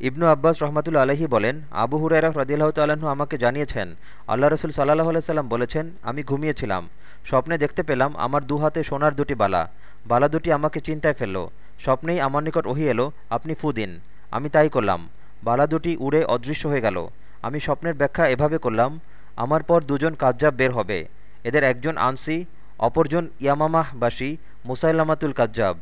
ইবনু আব্বাস রহমাতুল্লা আলহী বলেন, আবু হুরাইরা হ্রদিল্লাহ তাল্লাহ আমাকে জানিয়েছেন, আল্লাহ রসুল সাল্লাহ আলাইসাল্লাম বলেছেন, আমি ঘুমিয়েছিলাম। স্বপ্নে দেখতে পেলাম আমার দু হাতে সোনার দুটি বালা। বালা দুটি আমাকে চিন্তায় ফেলল। স্বপ্নেই আমার নিকট ওহি এলো, আপনি ফু দিন। আমি তাই করলাম। বালা দুটি উড়ে অদৃশ্য হয়ে গেল। আমি স্বপ্নের ব্যাখ্যা এভাবে করলাম, আমার পর দুজন কাজ্জাব বের হবে। এদের একজন আনসি, অপরজন ইয়ামামাহবাসী, মুসাইলামাতুল কাজ্জাব।